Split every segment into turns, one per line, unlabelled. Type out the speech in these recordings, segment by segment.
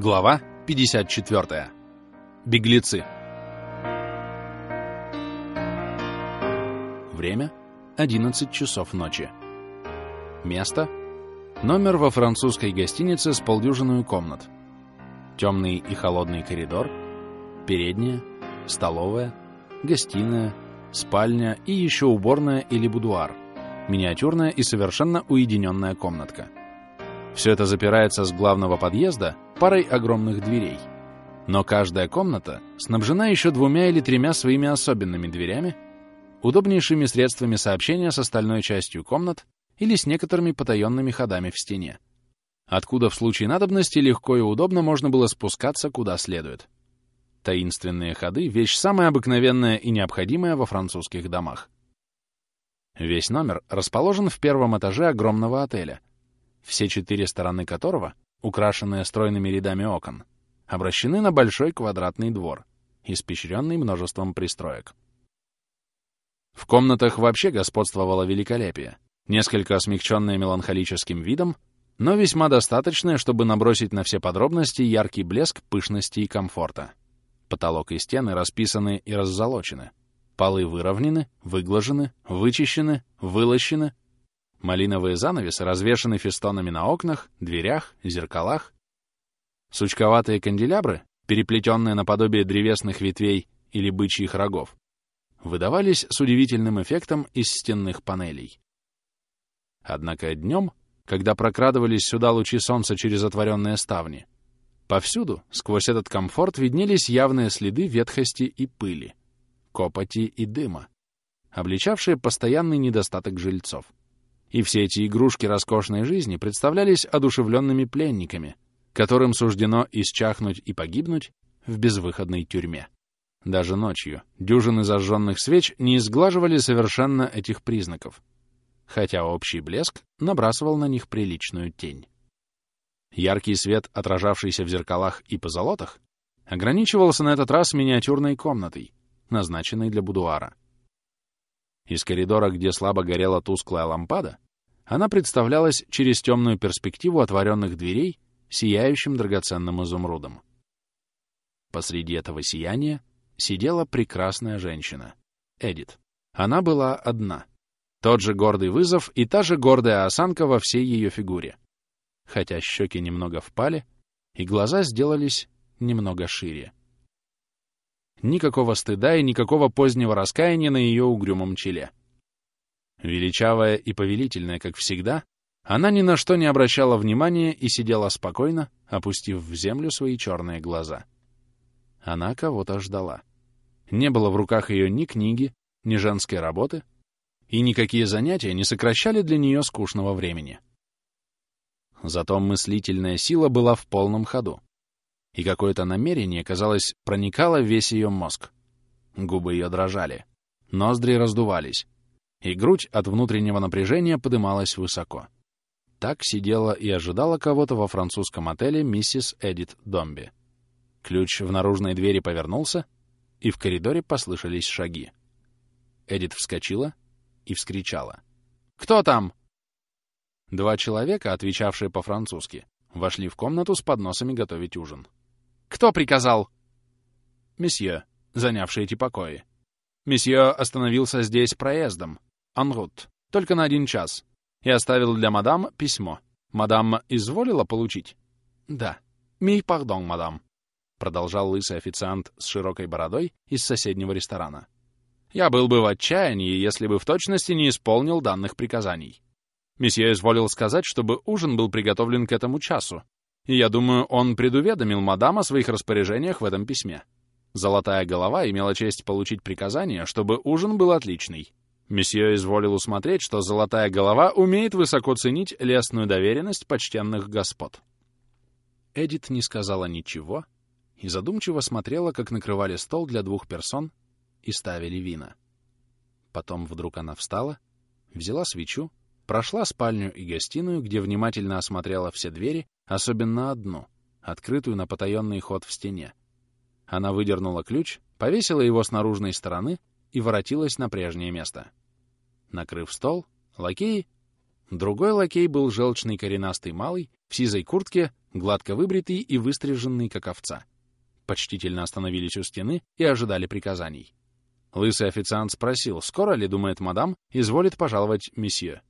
Глава 54. Беглецы. Время — 11 часов ночи. Место — номер во французской гостинице с полдюжиной комнат. Темный и холодный коридор, передняя, столовая, гостиная, спальня и еще уборная или будуар, миниатюрная и совершенно уединенная комнатка — все это запирается с главного подъезда парой огромных дверей. Но каждая комната снабжена еще двумя или тремя своими особенными дверями, удобнейшими средствами сообщения с остальной частью комнат или с некоторыми потаенными ходами в стене, откуда в случае надобности легко и удобно можно было спускаться куда следует. Таинственные ходы — вещь самая обыкновенная и необходимая во французских домах. Весь номер расположен в первом этаже огромного отеля — все четыре стороны которого, украшенные стройными рядами окон, обращены на большой квадратный двор, испещренный множеством пристроек. В комнатах вообще господствовало великолепие, несколько смягченное меланхолическим видом, но весьма достаточное, чтобы набросить на все подробности яркий блеск пышности и комфорта. Потолок и стены расписаны и раззолочены. Полы выровнены, выглажены, вычищены, вылощены, Малиновые занавесы развешаны фестонами на окнах, дверях, зеркалах. Сучковатые канделябры, переплетенные наподобие древесных ветвей или бычьих рогов, выдавались с удивительным эффектом из стенных панелей. Однако днем, когда прокрадывались сюда лучи солнца через отворенные ставни, повсюду, сквозь этот комфорт, виднелись явные следы ветхости и пыли, копоти и дыма, обличавшие постоянный недостаток жильцов. И все эти игрушки роскошной жизни представлялись одушевленными пленниками, которым суждено исчахнуть и погибнуть в безвыходной тюрьме. Даже ночью дюжины зажженных свеч не изглаживали совершенно этих признаков, хотя общий блеск набрасывал на них приличную тень. Яркий свет, отражавшийся в зеркалах и позолотах, ограничивался на этот раз миниатюрной комнатой, назначенной для будуара. Из коридора, где слабо горела тусклая лампада, она представлялась через темную перспективу отворенных дверей сияющим драгоценным изумрудом. Посреди этого сияния сидела прекрасная женщина, Эдит. Она была одна. Тот же гордый вызов и та же гордая осанка во всей ее фигуре. Хотя щеки немного впали, и глаза сделались немного шире. Никакого стыда и никакого позднего раскаяния на ее угрюмом челе. Величавая и повелительная, как всегда, она ни на что не обращала внимания и сидела спокойно, опустив в землю свои черные глаза. Она кого-то ждала. Не было в руках ее ни книги, ни женской работы, и никакие занятия не сокращали для нее скучного времени. Зато мыслительная сила была в полном ходу и какое-то намерение, казалось, проникало весь ее мозг. Губы ее дрожали, ноздри раздувались, и грудь от внутреннего напряжения подымалась высоко. Так сидела и ожидала кого-то во французском отеле миссис Эдит Домби. Ключ в наружной двери повернулся, и в коридоре послышались шаги. Эдит вскочила и вскричала. «Кто там?» Два человека, отвечавшие по-французски, вошли в комнату с подносами готовить ужин. Кто приказал?» «Месье, занявший эти покои. Месье остановился здесь проездом, анрут, только на один час, и оставил для мадам письмо. Мадам изволила получить?» «Да. Ми пардон, мадам», — продолжал лысый официант с широкой бородой из соседнего ресторана. «Я был бы в отчаянии, если бы в точности не исполнил данных приказаний. Месье изволил сказать, чтобы ужин был приготовлен к этому часу, и я думаю, он предуведомил мадам о своих распоряжениях в этом письме. Золотая голова имела честь получить приказание, чтобы ужин был отличный. Месье изволил усмотреть, что золотая голова умеет высоко ценить лестную доверенность почтенных господ. Эдит не сказала ничего и задумчиво смотрела, как накрывали стол для двух персон и ставили вина. Потом вдруг она встала, взяла свечу, прошла спальню и гостиную, где внимательно осмотрела все двери Особенно одну, открытую на потаенный ход в стене. Она выдернула ключ, повесила его с наружной стороны и воротилась на прежнее место. Накрыв стол, лакеи, Другой лакей был желчный коренастый малый, в сизой куртке, гладко выбритый и выстриженный, как овца. Почтительно остановились у стены и ожидали приказаний. Лысый официант спросил, скоро ли, думает мадам, изволит пожаловать месье.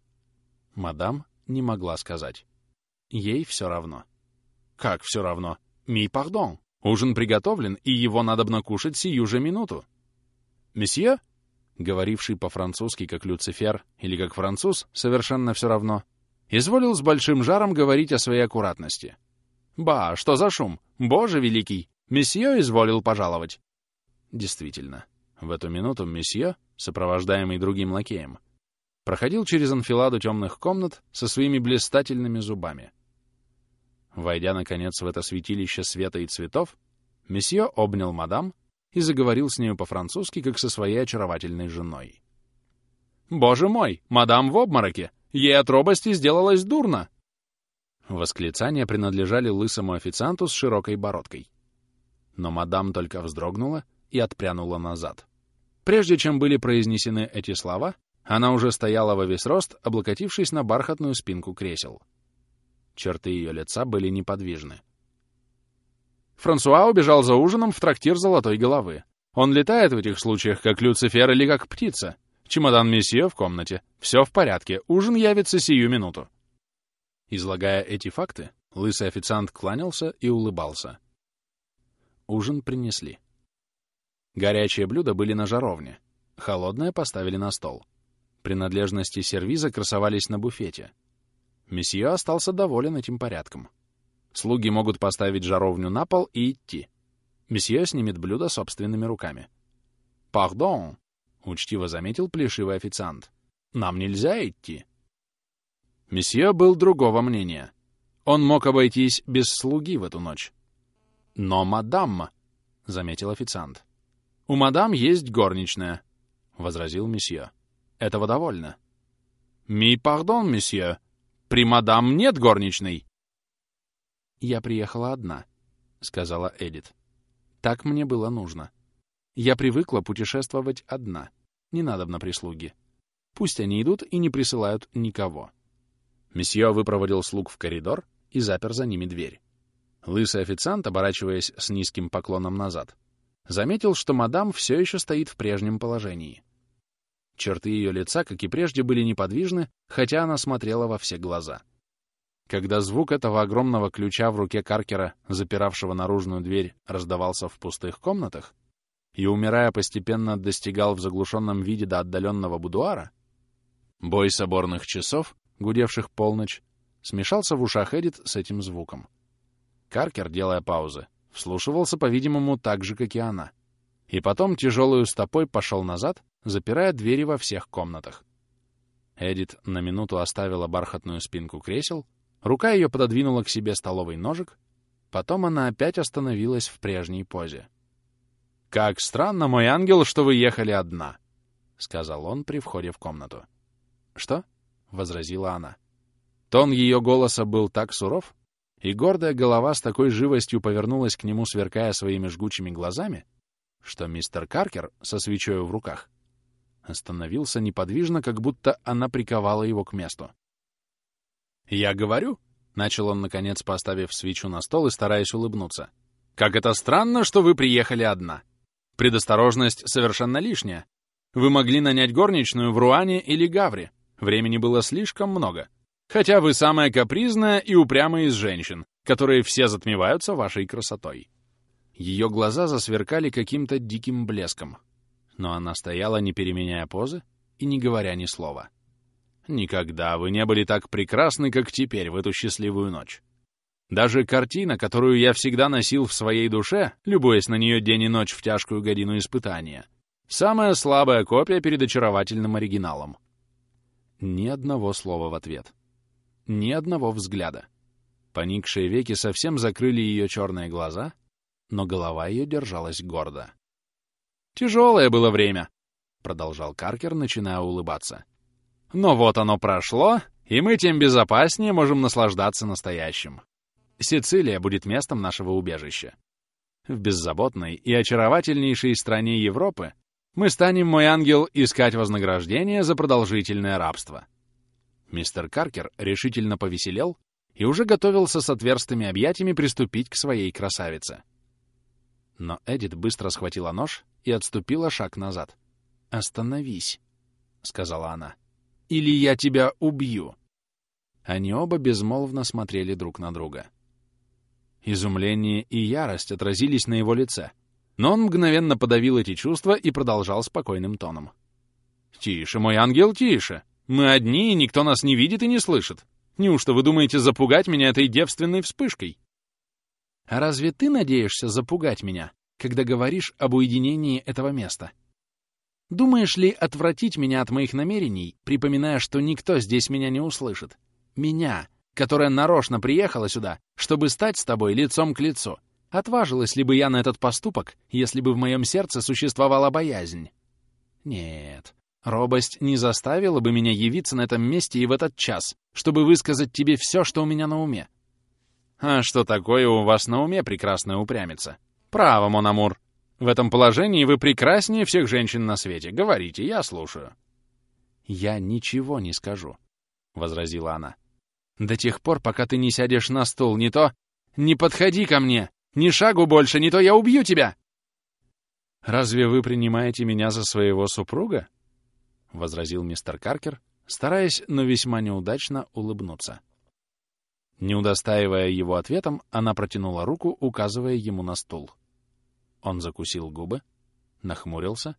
Мадам не могла сказать. Ей все равно. Как все равно? Ми пардон. Ужин приготовлен, и его надо накушать сию же минуту. Месье, говоривший по-французски как Люцифер или как француз, совершенно все равно, изволил с большим жаром говорить о своей аккуратности. «Ба, что за шум? Боже великий! Месье изволил пожаловать!» Действительно, в эту минуту месье, сопровождаемый другим лакеем, проходил через анфиладу темных комнат со своими блистательными зубами. Войдя, наконец, в это святилище света и цветов, месье обнял мадам и заговорил с нею по-французски, как со своей очаровательной женой. «Боже мой, мадам в обмороке! Ей от робости сделалось дурно!» Восклицания принадлежали лысому официанту с широкой бородкой. Но мадам только вздрогнула и отпрянула назад. Прежде чем были произнесены эти слова, она уже стояла во весь рост, облокотившись на бархатную спинку кресел. Черты ее лица были неподвижны. Франсуа убежал за ужином в трактир золотой головы. Он летает в этих случаях, как Люцифер или как птица. Чемодан месье в комнате. Все в порядке. Ужин явится сию минуту. Излагая эти факты, лысый официант кланялся и улыбался. Ужин принесли. Горячие блюда были на жаровне. Холодное поставили на стол. Принадлежности сервиза красовались на буфете. Месье остался доволен этим порядком. Слуги могут поставить жаровню на пол и идти. Месье снимет блюдо собственными руками. «Пардон», — учтиво заметил плешивый официант. «Нам нельзя идти». Месье был другого мнения. Он мог обойтись без слуги в эту ночь. «Но мадам», — заметил официант. «У мадам есть горничная», — возразил месье. «Этого довольно». «Ми пардон, месье. При мадам нет горничной». «Я приехала одна», — сказала Эдит. «Так мне было нужно. Я привыкла путешествовать одна. Не надо на прислуги. Пусть они идут и не присылают никого». Месье выпроводил слуг в коридор и запер за ними дверь. Лысый официант, оборачиваясь с низким поклоном назад, заметил, что мадам все еще стоит в прежнем положении. Черты ее лица, как и прежде, были неподвижны, хотя она смотрела во все глаза. Когда звук этого огромного ключа в руке Каркера, запиравшего наружную дверь, раздавался в пустых комнатах, и, умирая, постепенно достигал в заглушенном виде до отдаленного будуара, бой соборных часов, гудевших полночь, смешался в ушах Эдит с этим звуком. Каркер, делая паузы, вслушивался, по-видимому, так же, как и она. И потом тяжелую стопой пошел назад, запирая двери во всех комнатах. Эдит на минуту оставила бархатную спинку кресел, Рука ее пододвинула к себе столовый ножик, потом она опять остановилась в прежней позе. «Как странно, мой ангел, что вы ехали одна», — сказал он при входе в комнату. «Что?» — возразила она. Тон ее голоса был так суров, и гордая голова с такой живостью повернулась к нему, сверкая своими жгучими глазами, что мистер Каркер со свечой в руках остановился неподвижно, как будто она приковала его к месту. «Я говорю», — начал он, наконец, поставив свечу на стол и стараясь улыбнуться, «как это странно, что вы приехали одна. Предосторожность совершенно лишняя. Вы могли нанять горничную в Руане или Гавре. Времени было слишком много. Хотя вы самая капризная и упрямая из женщин, которые все затмеваются вашей красотой». Ее глаза засверкали каким-то диким блеском. Но она стояла, не переменяя позы и не говоря ни слова. Никогда вы не были так прекрасны, как теперь, в эту счастливую ночь. Даже картина, которую я всегда носил в своей душе, любуясь на нее день и ночь в тяжкую годину испытания, самая слабая копия перед очаровательным оригиналом. Ни одного слова в ответ. Ни одного взгляда. Поникшие веки совсем закрыли ее черные глаза, но голова ее держалась гордо. «Тяжелое было время», — продолжал Каркер, начиная улыбаться. Но вот оно прошло, и мы тем безопаснее можем наслаждаться настоящим. Сицилия будет местом нашего убежища. В беззаботной и очаровательнейшей стране Европы мы станем, мой ангел, искать вознаграждение за продолжительное рабство. Мистер Каркер решительно повеселел и уже готовился с отверстыми объятиями приступить к своей красавице. Но Эдит быстро схватила нож и отступила шаг назад. «Остановись», — сказала она, — «или я тебя убью». Они оба безмолвно смотрели друг на друга. Изумление и ярость отразились на его лице, но он мгновенно подавил эти чувства и продолжал спокойным тоном. «Тише, мой ангел, тише! Мы одни, и никто нас не видит и не слышит. Неужто вы думаете запугать меня этой девственной вспышкой?» «А разве ты надеешься запугать меня, когда говоришь об уединении этого места? Думаешь ли отвратить меня от моих намерений, припоминая, что никто здесь меня не услышит? Меня, которая нарочно приехала сюда, чтобы стать с тобой лицом к лицу. Отважилась ли бы я на этот поступок, если бы в моем сердце существовала боязнь? Нет, робость не заставила бы меня явиться на этом месте и в этот час, чтобы высказать тебе все, что у меня на уме. А что такое у вас на уме, прекрасная упрямица? Право, Мономур. В этом положении вы прекраснее всех женщин на свете. Говорите, я слушаю. Я ничего не скажу, — возразила она. До тех пор, пока ты не сядешь на стул, не то... Не подходи ко мне! Ни шагу больше, не то я убью тебя!» «Разве вы принимаете меня за своего супруга?» — возразил мистер Каркер, стараясь, но весьма неудачно улыбнуться. Не удостаивая его ответом, она протянула руку, указывая ему на стул. Он закусил губы, нахмурился,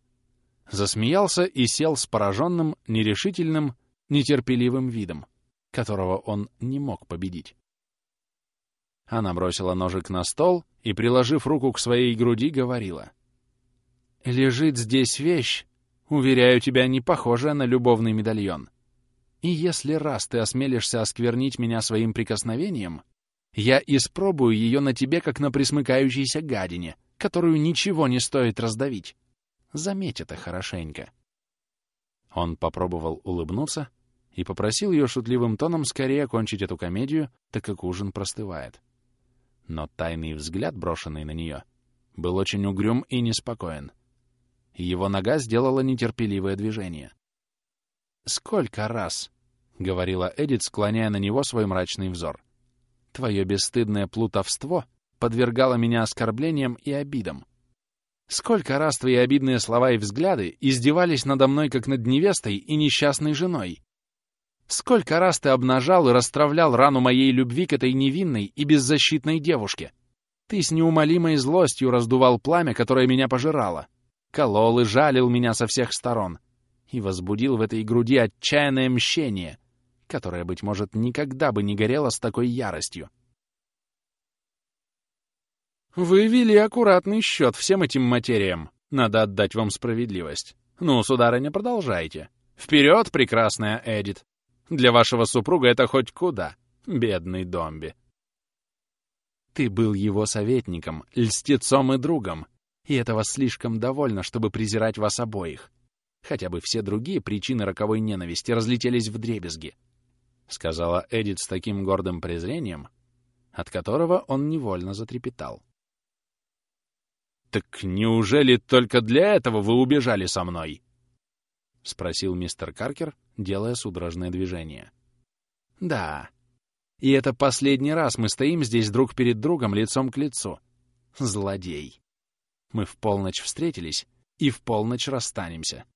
засмеялся и сел с пораженным, нерешительным, нетерпеливым видом, которого он не мог победить. Она бросила ножик на стол и, приложив руку к своей груди, говорила. «Лежит здесь вещь, уверяю тебя, не похожая на любовный медальон. И если раз ты осмелишься осквернить меня своим прикосновением, я испробую ее на тебе, как на присмыкающейся гадине, которую ничего не стоит раздавить. Заметь это хорошенько». Он попробовал улыбнуться и попросил ее шутливым тоном скорее окончить эту комедию, так как ужин простывает но тайный взгляд, брошенный на нее, был очень угрюм и неспокоен. Его нога сделала нетерпеливое движение. «Сколько раз?» — говорила Эдит, склоняя на него свой мрачный взор. «Твое бесстыдное плутовство подвергало меня оскорблениям и обидам. Сколько раз твои обидные слова и взгляды издевались надо мной, как над невестой и несчастной женой, Сколько раз ты обнажал и расстравлял рану моей любви к этой невинной и беззащитной девушке? Ты с неумолимой злостью раздувал пламя, которое меня пожирало, колол и жалил меня со всех сторон и возбудил в этой груди отчаянное мщение, которое, быть может, никогда бы не горело с такой яростью. Вы вели аккуратный счет всем этим материям. Надо отдать вам справедливость. Ну, сударыня, продолжайте. Вперед, прекрасная Эдит! Для вашего супруга это хоть куда, бедный Домби. Ты был его советником, льстецом и другом, и этого слишком довольно, чтобы презирать вас обоих. Хотя бы все другие причины роковой ненависти разлетелись в дребезги, — сказала Эдит с таким гордым презрением, от которого он невольно затрепетал. «Так неужели только для этого вы убежали со мной?» — спросил мистер Каркер, делая судорожное движение. «Да. И это последний раз мы стоим здесь друг перед другом лицом к лицу. Злодей. Мы в полночь встретились и в полночь расстанемся.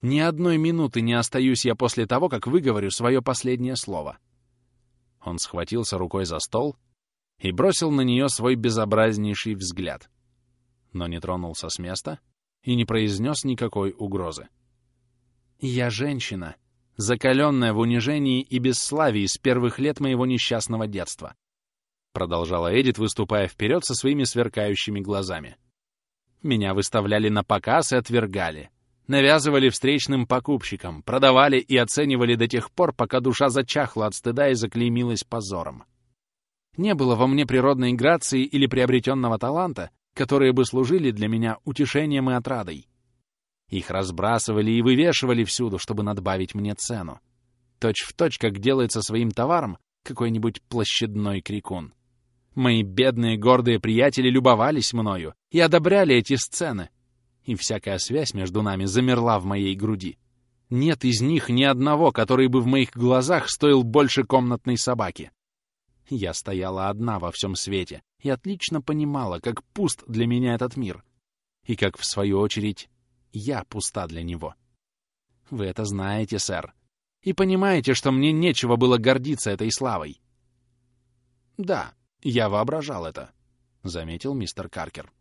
Ни одной минуты не остаюсь я после того, как выговорю свое последнее слово». Он схватился рукой за стол и бросил на нее свой безобразнейший взгляд, но не тронулся с места и не произнес никакой угрозы. Я женщина, закаленная в унижении и бесславии с первых лет моего несчастного детства. Продолжала Эдит, выступая вперед со своими сверкающими глазами. Меня выставляли на показ и отвергали. Навязывали встречным покупщикам, продавали и оценивали до тех пор, пока душа зачахла от стыда и заклеймилась позором. Не было во мне природной грации или приобретенного таланта, которые бы служили для меня утешением и отрадой. Их разбрасывали и вывешивали всюду, чтобы надбавить мне цену. Точь в точь, как делается своим товаром какой-нибудь площадной крикун. Мои бедные гордые приятели любовались мною и одобряли эти сцены, и всякая связь между нами замерла в моей груди. Нет из них ни одного, который бы в моих глазах стоил больше комнатной собаки. Я стояла одна во всем свете и отлично понимала, как пуст для меня этот мир, и как, в свою очередь, я пуста для него. Вы это знаете, сэр, и понимаете, что мне нечего было гордиться этой славой. Да, я воображал это, — заметил мистер Каркер.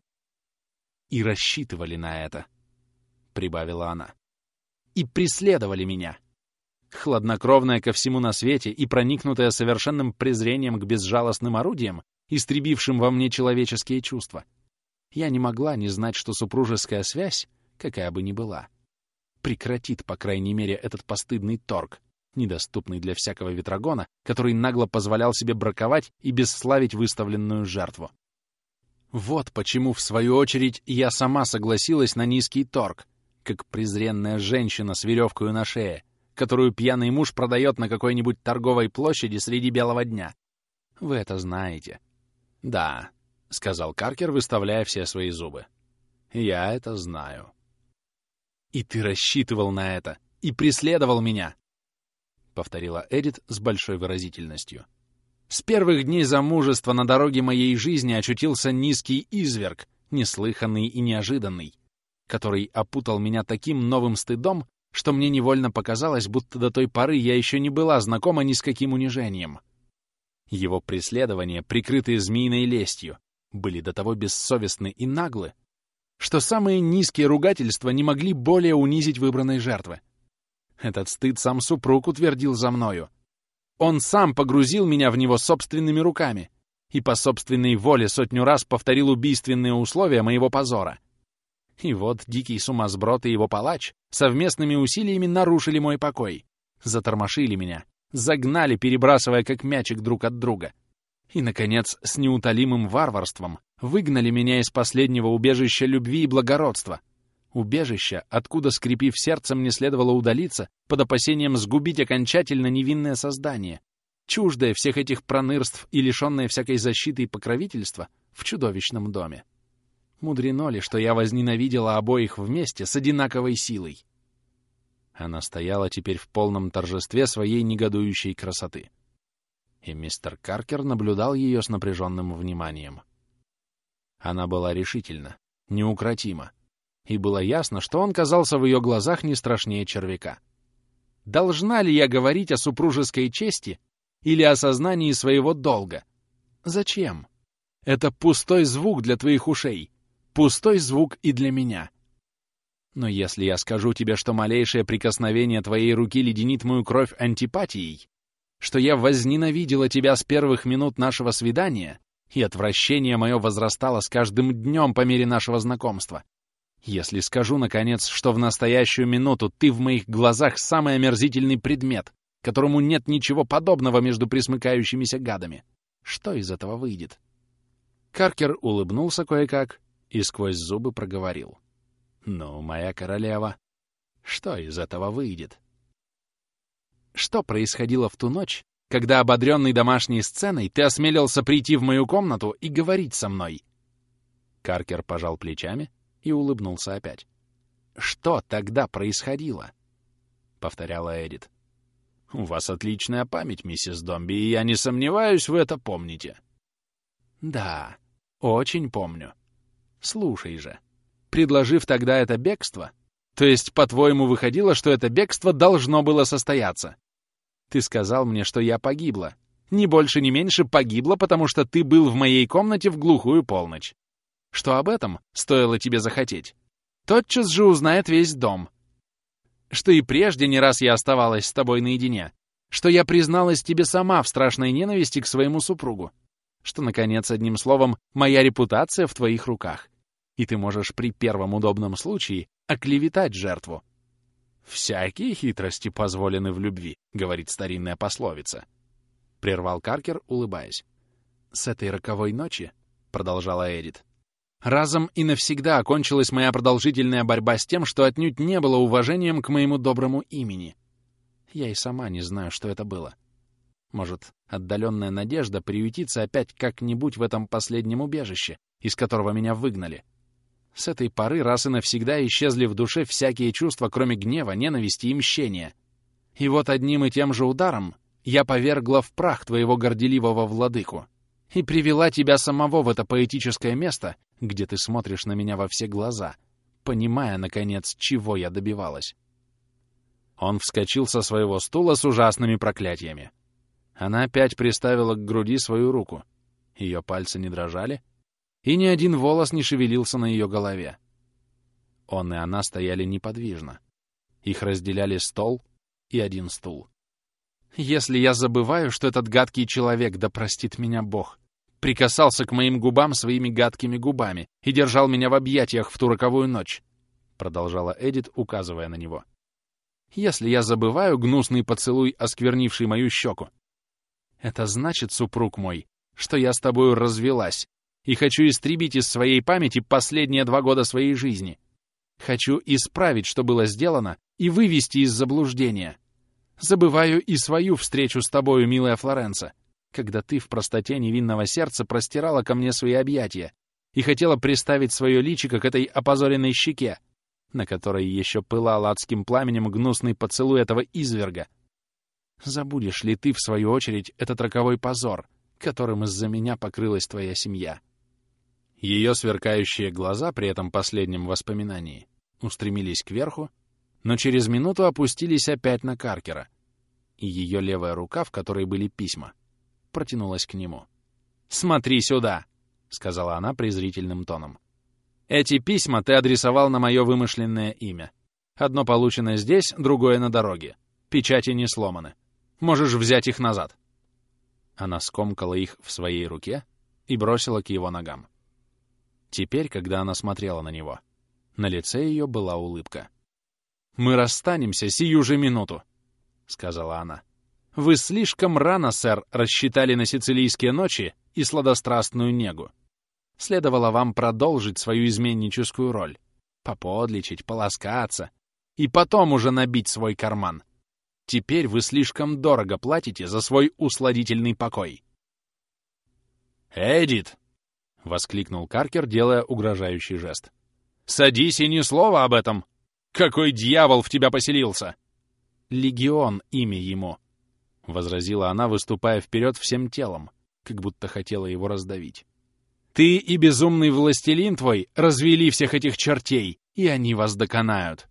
И рассчитывали на это, — прибавила она и преследовали меня. Хладнокровная ко всему на свете и проникнутая совершенным презрением к безжалостным орудиям, истребившим во мне человеческие чувства, я не могла не знать, что супружеская связь, какая бы ни была, прекратит, по крайней мере, этот постыдный торг, недоступный для всякого ветрогона, который нагло позволял себе браковать и бесславить выставленную жертву. Вот почему, в свою очередь, я сама согласилась на низкий торг, как презренная женщина с веревкой на шее, которую пьяный муж продает на какой-нибудь торговой площади среди белого дня. Вы это знаете. Да, — сказал Каркер, выставляя все свои зубы. Я это знаю. И ты рассчитывал на это, и преследовал меня, — повторила Эдит с большой выразительностью. С первых дней замужества на дороге моей жизни очутился низкий изверг, неслыханный и неожиданный который опутал меня таким новым стыдом, что мне невольно показалось, будто до той поры я еще не была знакома ни с каким унижением. Его преследования, прикрытые змеиной лестью, были до того бессовестны и наглы, что самые низкие ругательства не могли более унизить выбранной жертвы. Этот стыд сам супруг утвердил за мною. Он сам погрузил меня в него собственными руками и по собственной воле сотню раз повторил убийственные условия моего позора — и вот дикий сумасброд и его палач совместными усилиями нарушили мой покой, затормошили меня, загнали, перебрасывая как мячик друг от друга. И, наконец, с неутолимым варварством выгнали меня из последнего убежища любви и благородства. Убежища, откуда, скрипив сердцем, не следовало удалиться, под опасением сгубить окончательно невинное создание, чуждое всех этих пронырств и лишенное всякой защиты и покровительства в чудовищном доме. Мудрено ли, что я возненавидела обоих вместе с одинаковой силой? Она стояла теперь в полном торжестве своей негодующей красоты. И мистер Каркер наблюдал ее с напряженным вниманием. Она была решительна, неукротима, и было ясно, что он казался в ее глазах не страшнее червяка. Должна ли я говорить о супружеской чести или о сознании своего долга? Зачем? Это пустой звук для твоих ушей, Пустой звук и для меня. Но если я скажу тебе, что малейшее прикосновение твоей руки леденит мою кровь антипатией, что я возненавидела тебя с первых минут нашего свидания, и отвращение мое возрастало с каждым днем по мере нашего знакомства, если скажу, наконец, что в настоящую минуту ты в моих глазах самый омерзительный предмет, которому нет ничего подобного между присмыкающимися гадами, что из этого выйдет? Каркер улыбнулся кое-как и сквозь зубы проговорил. «Ну, моя королева, что из этого выйдет?» Что происходило в ту ночь, когда, ободренный домашней сценой, ты осмелился прийти в мою комнату и говорить со мной?» Каркер пожал плечами и улыбнулся опять. «Что тогда происходило?» — повторяла Эдит. «У вас отличная память, миссис Домби, и я не сомневаюсь, вы это помните». «Да, очень помню. Слушай же, предложив тогда это бегство, то есть, по-твоему, выходило, что это бегство должно было состояться. Ты сказал мне, что я погибла. Ни больше, ни меньше погибла, потому что ты был в моей комнате в глухую полночь. Что об этом стоило тебе захотеть? Тотчас же узнает весь дом. Что и прежде не раз я оставалась с тобой наедине. Что я призналась тебе сама в страшной ненависти к своему супругу что, наконец, одним словом, моя репутация в твоих руках, и ты можешь при первом удобном случае оклеветать жертву. «Всякие хитрости позволены в любви», — говорит старинная пословица. Прервал Каркер, улыбаясь. «С этой роковой ночи», — продолжала Эдит, «разом и навсегда окончилась моя продолжительная борьба с тем, что отнюдь не было уважением к моему доброму имени. Я и сама не знаю, что это было. Может, отдаленная надежда приютиться опять как-нибудь в этом последнем убежище, из которого меня выгнали. С этой поры раз и навсегда исчезли в душе всякие чувства, кроме гнева, ненависти и мщения. И вот одним и тем же ударом я повергла в прах твоего горделивого владыку и привела тебя самого в это поэтическое место, где ты смотришь на меня во все глаза, понимая, наконец, чего я добивалась. Он вскочил со своего стула с ужасными проклятиями. Она опять приставила к груди свою руку. Ее пальцы не дрожали, и ни один волос не шевелился на ее голове. Он и она стояли неподвижно. Их разделяли стол и один стул. Если я забываю, что этот гадкий человек, да простит меня Бог, прикасался к моим губам своими гадкими губами и держал меня в объятиях в ту роковую ночь, продолжала Эдит, указывая на него. Если я забываю гнусный поцелуй, осквернивший мою щеку, это значит, супруг мой, что я с тобою развелась и хочу истребить из своей памяти последние два года своей жизни. Хочу исправить, что было сделано, и вывести из заблуждения. Забываю и свою встречу с тобою, милая Флоренса, когда ты в простоте невинного сердца простирала ко мне свои объятия и хотела приставить свое личико к этой опозоренной щеке, на которой еще пылал адским пламенем гнусный поцелуй этого изверга. Забудешь ли ты, в свою очередь, этот роковой позор, которым из-за меня покрылась твоя семья? Ее сверкающие глаза при этом последнем воспоминании устремились кверху, но через минуту опустились опять на Каркера, и ее левая рука, в которой были письма, протянулась к нему. «Смотри сюда!» — сказала она презрительным тоном. «Эти письма ты адресовал на мое вымышленное имя. Одно получено здесь, другое на дороге. Печати не сломаны. Можешь взять их назад». Она скомкала их в своей руке и бросила к его ногам. Теперь, когда она смотрела на него, на лице ее была улыбка. «Мы расстанемся сию же минуту», — сказала она. «Вы слишком рано, сэр, рассчитали на сицилийские ночи и сладострастную негу. Следовало вам продолжить свою изменническую роль, поподличить, полоскаться и потом уже набить свой карман. Теперь вы слишком дорого платите за свой усладительный покой». «Эдит!» — воскликнул Каркер, делая угрожающий жест. «Садись и ни слова об этом! Какой дьявол в тебя поселился!» «Легион — имя ему», — возразила она, выступая вперед всем телом, как будто хотела его раздавить. «Ты и безумный властелин твой развели всех этих чертей, и они вас доконают.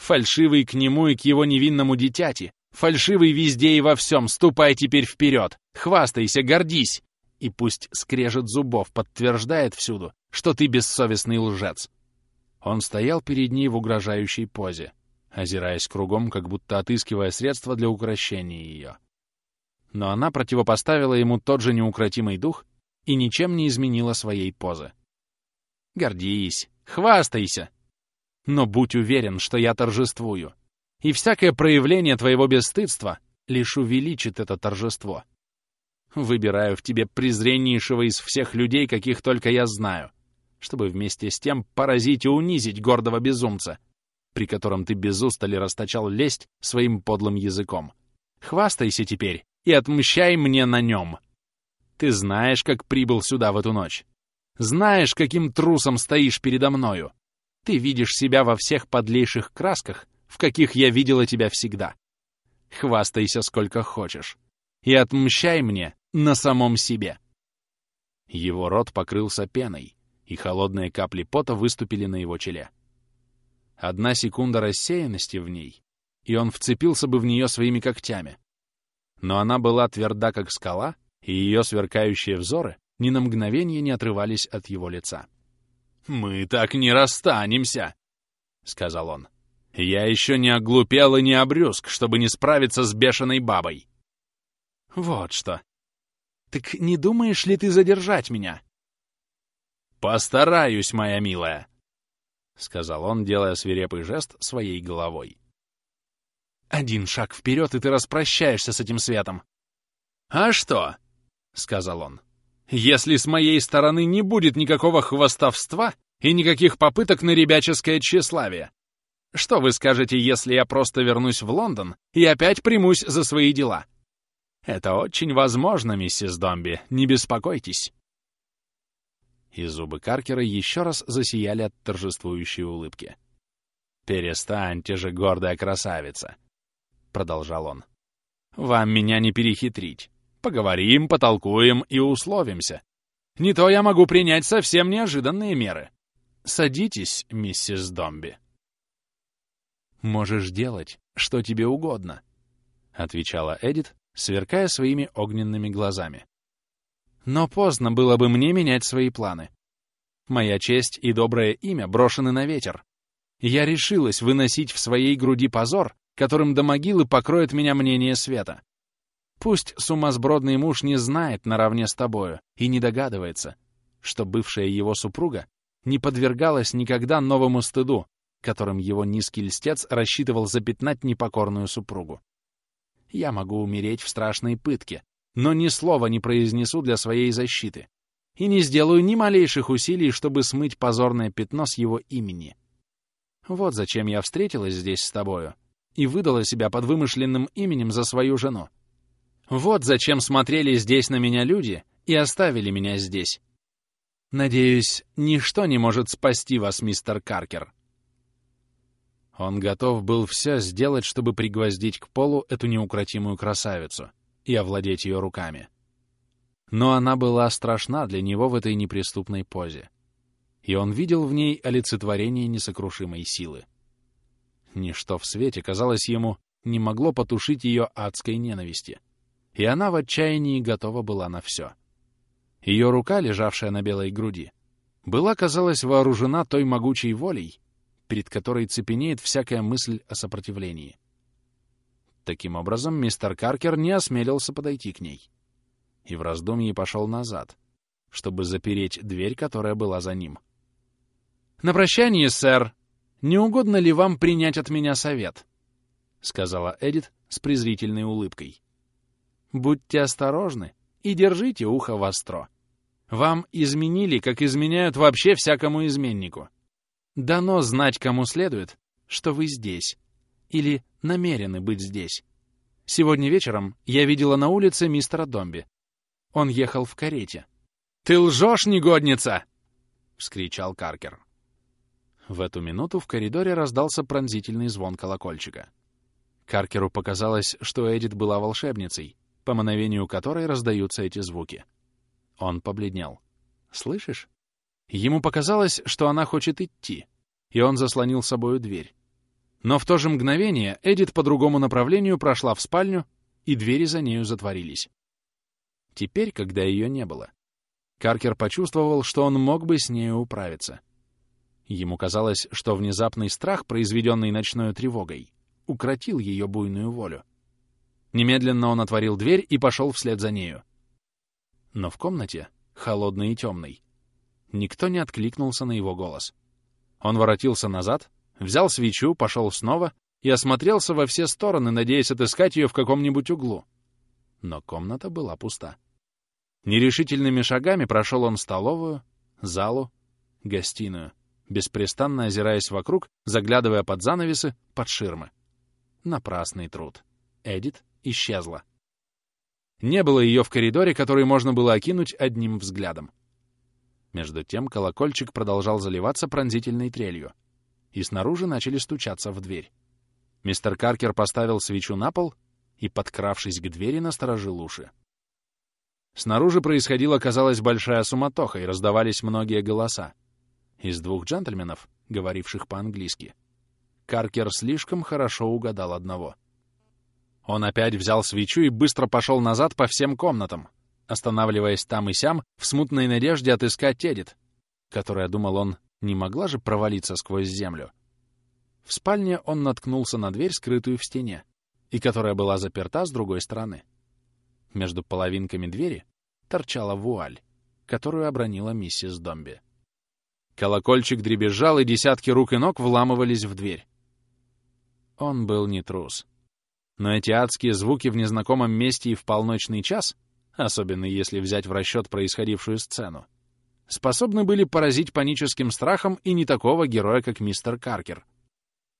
Фальшивый к нему и к его невинному дитяти, фальшивый везде и во всем, ступай теперь вперед, хвастайся, гордись, и пусть скрежет зубов подтверждает всюду, что ты бессовестный лжец. Он стоял перед ней в угрожающей позе, озираясь кругом, как будто отыскивая средства для укрощения ее. Но она противопоставила ему тот же неукротимый дух и ничем не изменила своей позы. «Гордись, хвастайся! Но будь уверен, что я торжествую, и всякое проявление твоего бесстыдства лишь увеличит это торжество. Выбираю в тебе презреннейшего из всех людей, каких только я знаю, чтобы вместе с тем поразить и унизить гордого безумца, при котором ты без устали расточал лесть своим подлым языком. Хвастайся теперь и отмщай мне на нем. Ты знаешь, как прибыл сюда в эту ночь. Знаешь, каким трусом стоишь передо мною. Ты видишь себя во всех подлейших красках, в каких я видела тебя всегда. Хвастайся сколько хочешь. И отмщай мне на самом себе. Его рот покрылся пеной, и холодные капли пота выступили на его челе. Одна секунда рассеянности в ней, и он вцепился бы в нее своими когтями. Но она была тверда, как скала, и ее сверкающие взоры ни на мгновение не отрывались от его лица. «Мы так не расстанемся!» — сказал он. «Я еще не оглупел и не обрюзг, чтобы не справиться с бешеной бабой!» «Вот что!» Так не думаешь ли ты задержать меня?» «Постараюсь, моя милая», — сказал он, делая свирепый жест своей головой. «Один шаг вперед, и ты распрощаешься с этим светом». «А что?» — сказал он. «Если с моей стороны не будет никакого хвостовства и никаких попыток на ребяческое тщеславие, что вы скажете, если я просто вернусь в Лондон и опять примусь за свои дела?» «Это очень возможно, миссис Домби, не беспокойтесь». И зубы Каркера еще раз засияли от торжествующей улыбки. «Перестаньте же, гордая красавица!» — продолжал он. «Вам меня не перехитрить. Поговорим, потолкуем и условимся. Не то я могу принять совсем неожиданные меры. Садитесь, миссис Домби». «Можешь делать, что тебе угодно», — отвечала Эдит, сверкая своими огненными глазами. «Но поздно было бы мне менять свои планы. Моя честь и доброе имя брошены на ветер. Я решилась выносить в своей груди позор, которым до могилы покроет меня мнение света. Пусть сумасбродный муж не знает наравне с тобою и не догадывается, что бывшая его супруга не подвергалась никогда новому стыду, которым его низкий льстец рассчитывал запятнать непокорную супругу. Я могу умереть в страшной пытке, но ни слова не произнесу для своей защиты и не сделаю ни малейших усилий, чтобы смыть позорное пятно с его имени. Вот зачем я встретилась здесь с тобою и выдала себя под вымышленным именем за свою жену. Вот зачем смотрели здесь на меня люди и оставили меня здесь. Надеюсь, ничто не может спасти вас, мистер Каркер. Он готов был все сделать, чтобы пригвоздить к полу эту неукротимую красавицу и овладеть ее руками. Но она была страшна для него в этой неприступной позе, и он видел в ней олицетворение несокрушимой силы. Ничто в свете, казалось ему, не могло потушить ее адской ненависти, и она в отчаянии готова была на все. Ее рука, лежавшая на белой груди, была, казалось, вооружена той могучей волей, перед которой цепенеет всякая мысль о сопротивлении. Таким образом, мистер Каркер не осмелился подойти к ней. И в раздумье пошел назад, чтобы запереть дверь, которая была за ним. «На прощание, сэр! Не угодно ли вам принять от меня совет?» — сказала Эдит с презрительной улыбкой. «Будьте осторожны и держите ухо востро. Вам изменили, как изменяют вообще всякому изменнику. Дано знать, кому следует, что вы здесь. Или намерены быть здесь. Сегодня вечером я видела на улице мистера Домби. Он ехал в карете. «Ты лжешь, негодница!» — вскричал Каркер. В эту минуту в коридоре раздался пронзительный звон колокольчика. Каркеру показалось, что Эдит была волшебницей, по мановению которой раздаются эти звуки. Он побледнел. «Слышишь?» Ему показалось, что она хочет идти, и он заслонил собою дверь. Но в то же мгновение Эдит по другому направлению прошла в спальню, и двери за нею затворились. Теперь, когда ее не было, Каркер почувствовал, что он мог бы с нею управиться. Ему казалось, что внезапный страх, произведенный ночной тревогой, укротил ее буйную волю. Немедленно он отворил дверь и пошел вслед за нею. Но в комнате, холодной и темной, Никто не откликнулся на его голос. Он воротился назад, взял свечу, пошел снова и осмотрелся во все стороны, надеясь отыскать ее в каком-нибудь углу. Но комната была пуста. Нерешительными шагами прошел он столовую, залу, гостиную, беспрестанно озираясь вокруг, заглядывая под занавесы, под ширмы. Напрасный труд. Эдит исчезла. Не было ее в коридоре, который можно было окинуть одним взглядом. Между тем колокольчик продолжал заливаться пронзительной трелью, и снаружи начали стучаться в дверь. Мистер Каркер поставил свечу на пол и, подкравшись к двери, насторожил уши. Снаружи происходила, казалось, большая суматоха, и раздавались многие голоса. Из двух джентльменов, говоривших по-английски, Каркер слишком хорошо угадал одного. Он опять взял свечу и быстро пошел назад по всем комнатам, останавливаясь там и сям в смутной надежде отыскать Тедит, которая, думал он, не могла же провалиться сквозь землю. В спальне он наткнулся на дверь, скрытую в стене, и которая была заперта с другой стороны. Между половинками двери торчала вуаль, которую обронила миссис Домби. Колокольчик дребезжал, и десятки рук и ног вламывались в дверь. Он был не трус. Но эти адские звуки в незнакомом месте и в полночный час — особенно если взять в расчет происходившую сцену, способны были поразить паническим страхом и не такого героя, как мистер Каркер,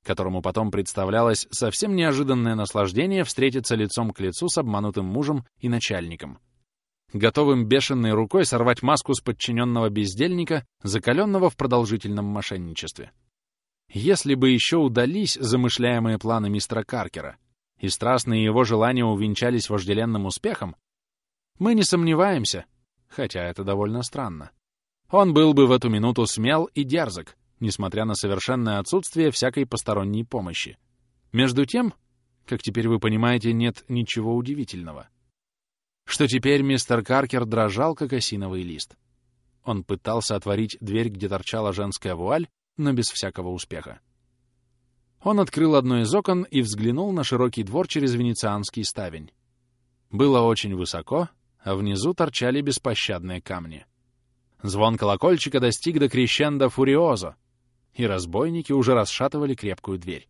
которому потом представлялось совсем неожиданное наслаждение встретиться лицом к лицу с обманутым мужем и начальником. готовым бешеной рукой сорвать маску с подчиненного бездельника, закаленного в продолжительном мошенничестве. Если бы еще удались замышляемые планы мистера Каркера, и страстные его желания увенчались вожделенным успехом, мы не сомневаемся, хотя это довольно странно. Он был бы в эту минуту смел и дерзок, несмотря на совершенное отсутствие всякой посторонней помощи. Между тем, как теперь вы понимаете, нет ничего удивительного. Что теперь мистер Каркер дрожал, как осиновый лист. Он пытался отворить дверь, где торчала женская вуаль, но без всякого успеха. Он открыл одно из окон и взглянул на широкий двор через венецианский ставень. Было очень высоко, а внизу торчали беспощадные камни. Звон колокольчика достиг до крещенда фуриозо, и разбойники уже расшатывали крепкую дверь.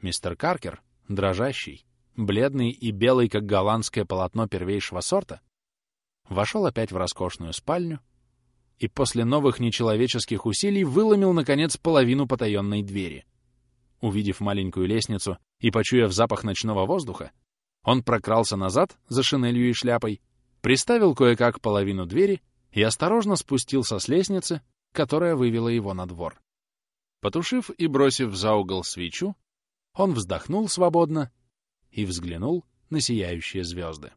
Мистер Каркер, дрожащий, бледный и белый, как голландское полотно первейшего сорта, вошел опять в роскошную спальню и после новых нечеловеческих усилий выломил, наконец, половину потаенной двери. Увидев маленькую лестницу и почуяв запах ночного воздуха, он прокрался назад за шинелью и шляпой, приставил кое-как половину двери и осторожно спустился с лестницы, которая вывела его на двор. Потушив и бросив за угол свечу, он вздохнул свободно и взглянул на сияющие звезды.